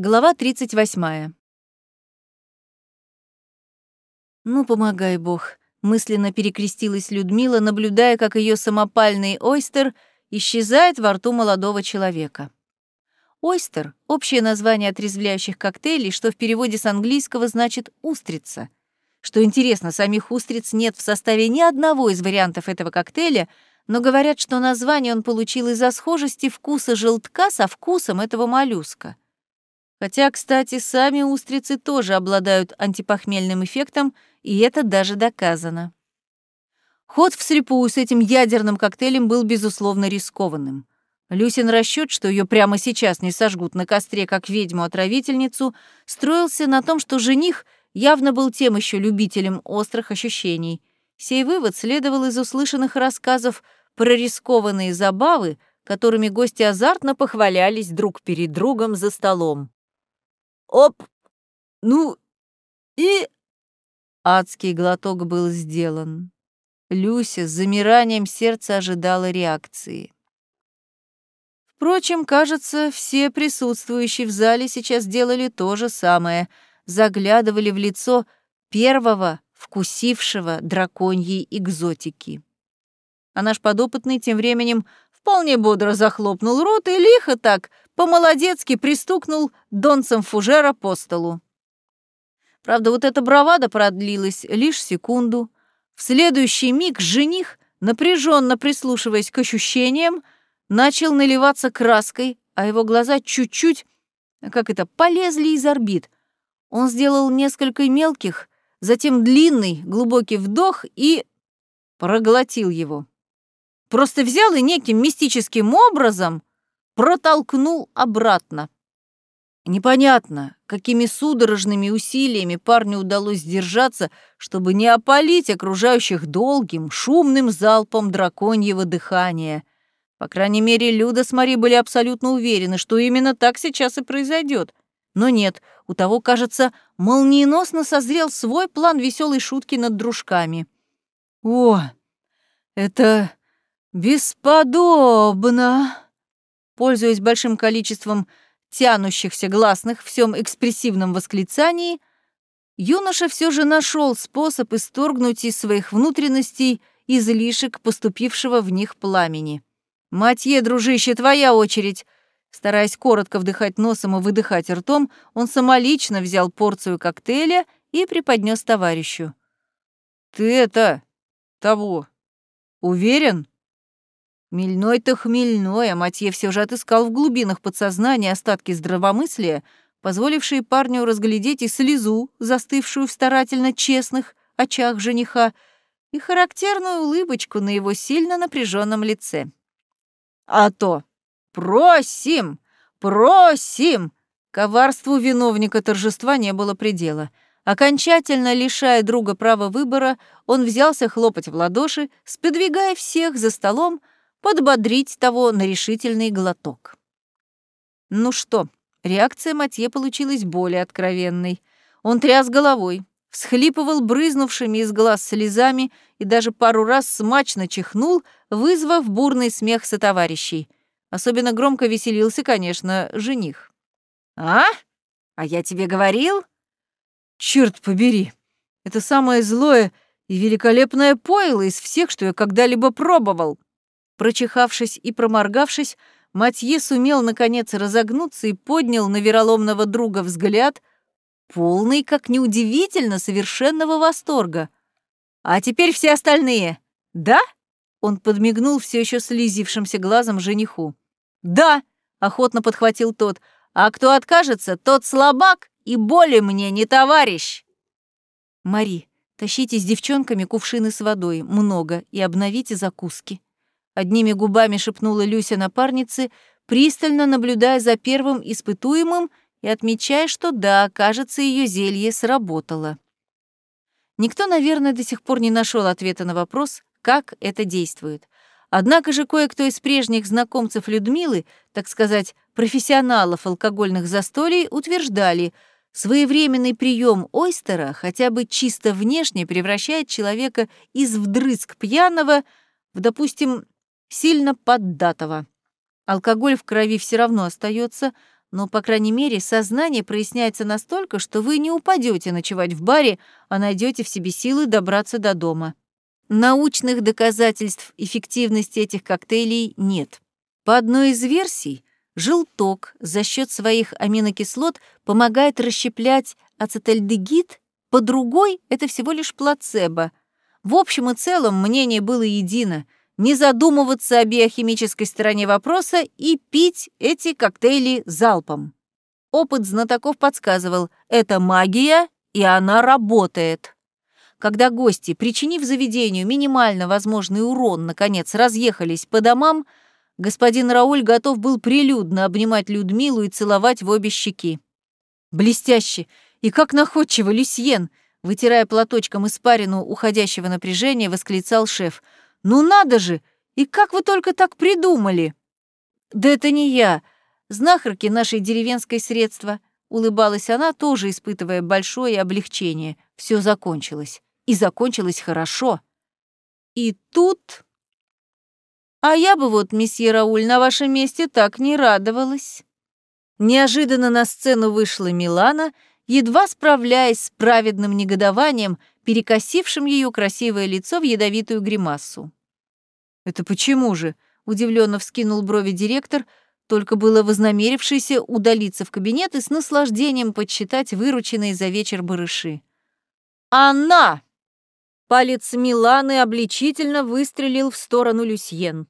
Глава 38. «Ну, помогай, Бог», — мысленно перекрестилась Людмила, наблюдая, как ее самопальный ойстер исчезает во рту молодого человека. Ойстер — общее название отрезвляющих коктейлей, что в переводе с английского значит «устрица». Что интересно, самих устриц нет в составе ни одного из вариантов этого коктейля, но говорят, что название он получил из-за схожести вкуса желтка со вкусом этого моллюска. Хотя, кстати, сами устрицы тоже обладают антипохмельным эффектом, и это даже доказано. Ход в слепую с этим ядерным коктейлем был, безусловно, рискованным. Люсин расчет, что ее прямо сейчас не сожгут на костре, как ведьму-отравительницу, строился на том, что жених явно был тем еще любителем острых ощущений. Сей вывод следовал из услышанных рассказов про рискованные забавы, которыми гости азартно похвалялись друг перед другом за столом. Оп! Ну и... Адский глоток был сделан. Люся с замиранием сердца ожидала реакции. Впрочем, кажется, все присутствующие в зале сейчас делали то же самое, заглядывали в лицо первого, вкусившего драконьей экзотики. А наш подопытный тем временем вполне бодро захлопнул рот и лихо так по-молодецки пристукнул донцем фужера по столу. Правда, вот эта бравада продлилась лишь секунду. В следующий миг жених, напряженно прислушиваясь к ощущениям, начал наливаться краской, а его глаза чуть-чуть, как это, полезли из орбит. Он сделал несколько мелких, затем длинный, глубокий вдох и проглотил его. Просто взял и неким мистическим образом протолкнул обратно. Непонятно, какими судорожными усилиями парню удалось сдержаться, чтобы не опалить окружающих долгим, шумным залпом драконьего дыхания. По крайней мере, Люда с Мари были абсолютно уверены, что именно так сейчас и произойдет. Но нет, у того, кажется, молниеносно созрел свой план веселой шутки над дружками. «О, это бесподобно!» Пользуясь большим количеством тянущихся гласных в всем экспрессивном восклицании, юноша все же нашел способ исторгнуть из своих внутренностей излишек поступившего в них пламени. «Матье, дружище, твоя очередь!» Стараясь коротко вдыхать носом и выдыхать ртом, он самолично взял порцию коктейля и преподнес товарищу. «Ты это... того... уверен?» Хмельной-то хмельной, а Матье все же отыскал в глубинах подсознания остатки здравомыслия, позволившие парню разглядеть и слезу, застывшую в старательно честных очах жениха, и характерную улыбочку на его сильно напряженном лице. «А то! Просим! Просим!» Коварству виновника торжества не было предела. Окончательно лишая друга права выбора, он взялся хлопать в ладоши, сподвигая всех за столом, подбодрить того на решительный глоток. Ну что, реакция Матье получилась более откровенной. Он тряс головой, всхлипывал брызнувшими из глаз слезами и даже пару раз смачно чихнул, вызвав бурный смех сотоварищей. Особенно громко веселился, конечно, жених. «А? А я тебе говорил?» «Чёрт побери! Это самое злое и великолепное пойло из всех, что я когда-либо пробовал!» Прочихавшись и проморгавшись, Матье сумел, наконец, разогнуться и поднял на вероломного друга взгляд, полный, как неудивительно, совершенного восторга. «А теперь все остальные, да?» Он подмигнул все еще слезившимся глазом жениху. «Да!» — охотно подхватил тот. «А кто откажется, тот слабак и более мне не товарищ!» «Мари, тащите с девчонками кувшины с водой, много, и обновите закуски», Одними губами шепнула Люся напарнице, пристально наблюдая за первым испытуемым и отмечая, что да, кажется, ее зелье сработало. Никто, наверное, до сих пор не нашел ответа на вопрос, как это действует. Однако же кое-кто из прежних знакомцев Людмилы, так сказать, профессионалов алкогольных застолий, утверждали, своевременный прием ойстера хотя бы чисто внешне превращает человека из вдрызг пьяного в, допустим, сильно поддатого. Алкоголь в крови все равно остается, но, по крайней мере, сознание проясняется настолько, что вы не упадете ночевать в баре, а найдете в себе силы добраться до дома. Научных доказательств эффективности этих коктейлей нет. По одной из версий, желток за счет своих аминокислот помогает расщеплять ацетальдегид, по другой — это всего лишь плацебо. В общем и целом мнение было едино — не задумываться о биохимической стороне вопроса и пить эти коктейли залпом. Опыт знатоков подсказывал, это магия, и она работает. Когда гости, причинив заведению минимально возможный урон, наконец разъехались по домам, господин Рауль готов был прилюдно обнимать Людмилу и целовать в обе щеки. «Блестяще! И как находчиво, Люсьен!» Вытирая платочком испарину уходящего напряжения, восклицал шеф — ну надо же! И как вы только так придумали? Да это не я. Знахарки нашей деревенской средства. Улыбалась она, тоже испытывая большое облегчение. Все закончилось. И закончилось хорошо. И тут... А я бы вот, месье Рауль, на вашем месте так не радовалась. Неожиданно на сцену вышла Милана, едва справляясь с праведным негодованием, перекосившим ее красивое лицо в ядовитую гримасу. «Это почему же?» — удивленно вскинул брови директор, только было вознамерившийся удалиться в кабинет и с наслаждением подсчитать вырученные за вечер барыши. «Она!» Палец Миланы обличительно выстрелил в сторону Люсьен.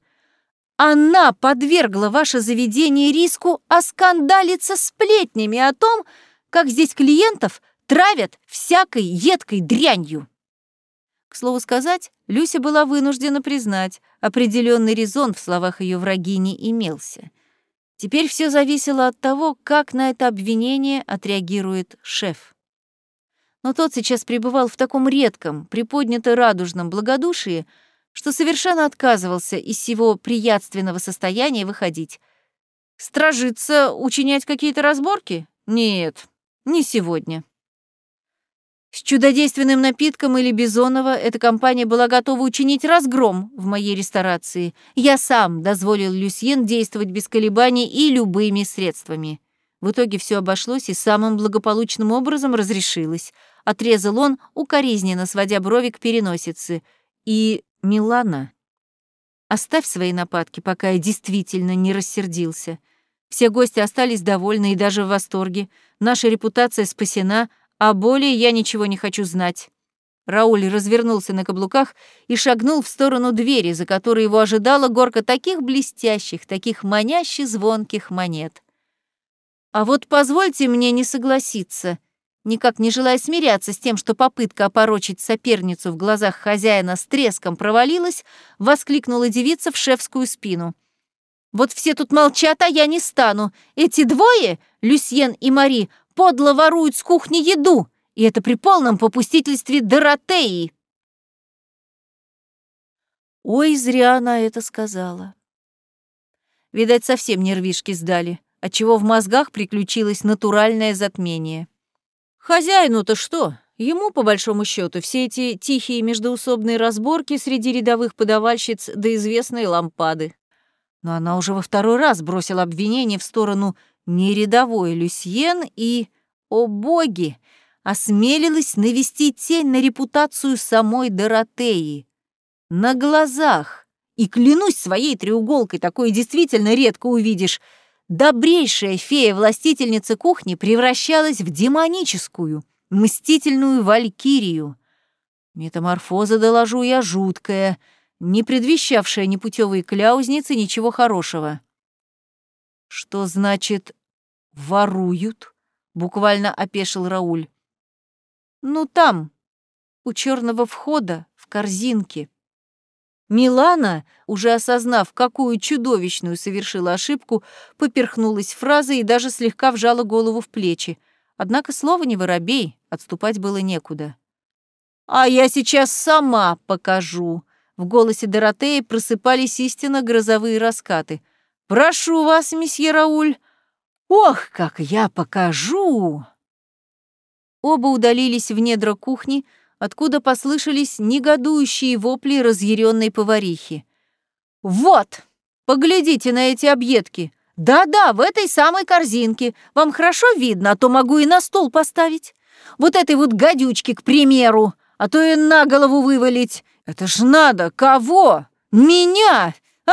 «Она подвергла ваше заведение риску оскандалиться сплетнями о том, как здесь клиентов травят всякой едкой дрянью!» К слову сказать, Люся была вынуждена признать, определенный резон в словах ее врагини имелся. Теперь все зависело от того, как на это обвинение отреагирует шеф. Но тот сейчас пребывал в таком редком, приподнято-радужном благодушии, что совершенно отказывался из всего приятственного состояния выходить. Стражиться, учинять какие-то разборки? Нет, не сегодня. С чудодейственным напитком или Бизонова эта компания была готова учинить разгром в моей ресторации. Я сам дозволил Люсьен действовать без колебаний и любыми средствами. В итоге все обошлось и самым благополучным образом разрешилось. Отрезал он, укоризненно сводя брови к переносице. И Милана, оставь свои нападки, пока я действительно не рассердился. Все гости остались довольны и даже в восторге. Наша репутация спасена — а более я ничего не хочу знать. Рауль развернулся на каблуках и шагнул в сторону двери, за которой его ожидала горка таких блестящих, таких манящих звонких монет. А вот позвольте мне не согласиться. Никак не желая смиряться с тем, что попытка опорочить соперницу в глазах хозяина с треском провалилась, воскликнула девица в шефскую спину. «Вот все тут молчат, а я не стану. Эти двое, Люсьен и Мари, подло воруют с кухни еду, и это при полном попустительстве Доротеи. Ой, зря она это сказала. Видать, совсем нервишки сдали, отчего в мозгах приключилось натуральное затмение. Хозяину-то что? Ему, по большому счету, все эти тихие междоусобные разборки среди рядовых подавальщиц до известной лампады. Но она уже во второй раз бросила обвинение в сторону не рядовой Люсьен и, о боги, осмелилась навести тень на репутацию самой Доротеи. На глазах. И клянусь своей треуголкой, такое действительно редко увидишь. Добрейшая фея-властительница кухни превращалась в демоническую, мстительную валькирию. Метаморфоза, доложу я, жуткая, не предвещавшая непутевые кляузницы ничего хорошего. Что значит «воруют»? — буквально опешил Рауль. «Ну там, у черного входа, в корзинке». Милана, уже осознав, какую чудовищную совершила ошибку, поперхнулась фразой и даже слегка вжала голову в плечи. Однако слово не воробей, отступать было некуда. «А я сейчас сама покажу!» В голосе Доротеи просыпались истинно грозовые раскаты. «Прошу вас, месье Рауль, Ох, как я покажу!» Оба удалились в недра кухни, откуда послышались негодующие вопли разъяренной поварихи. «Вот! Поглядите на эти объедки! Да-да, в этой самой корзинке. Вам хорошо видно, а то могу и на стол поставить. Вот этой вот гадючки, к примеру, а то и на голову вывалить. Это ж надо, кого? Меня! А,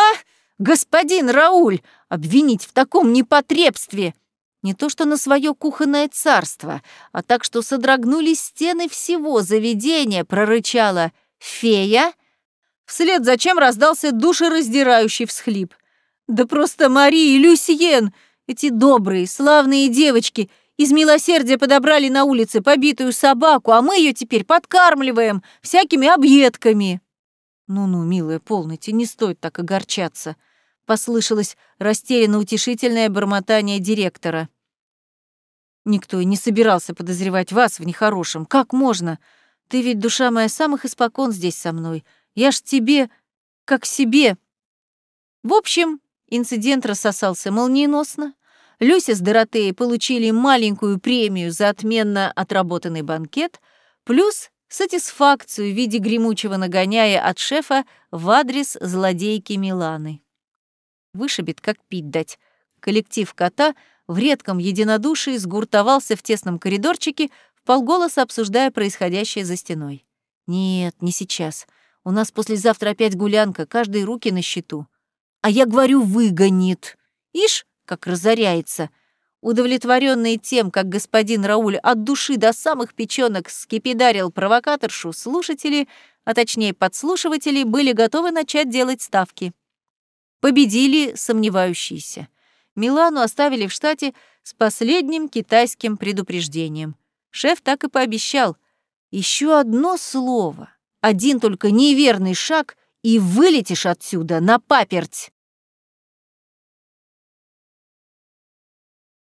господин Рауль, обвинить в таком непотребстве! Не то что на свое кухонное царство, а так что содрогнулись стены всего заведения, прорычала «Фея!» Вслед за чем раздался душераздирающий всхлип. «Да просто Мари и Люсьен, эти добрые, славные девочки, из милосердия подобрали на улице побитую собаку, а мы ее теперь подкармливаем всякими объедками». «Ну-ну, милая, полноте, не стоит так огорчаться», — послышалось растерянно-утешительное бормотание директора. «Никто и не собирался подозревать вас в нехорошем. Как можно? Ты ведь, душа моя, самых испокон здесь со мной. Я ж тебе, как себе». В общем, инцидент рассосался молниеносно. Люся с Доротеей получили маленькую премию за отменно отработанный банкет, плюс сатисфакцию в виде гремучего нагоняя от шефа в адрес злодейки Миланы. Вышибет, как пить дать. Коллектив кота в редком единодушии сгуртовался в тесном коридорчике, в полголоса обсуждая происходящее за стеной. «Нет, не сейчас. У нас послезавтра опять гулянка, каждый руки на счету. А я говорю, выгонит. Ишь, как разоряется. Удовлетворенный тем, как господин Рауль от души до самых печенок скипидарил провокаторшу, слушатели, а точнее подслушиватели, были готовы начать делать ставки. Победили сомневающиеся. Милану оставили в штате с последним китайским предупреждением. Шеф так и пообещал. Еще одно слово, один только неверный шаг, и вылетишь отсюда на паперть.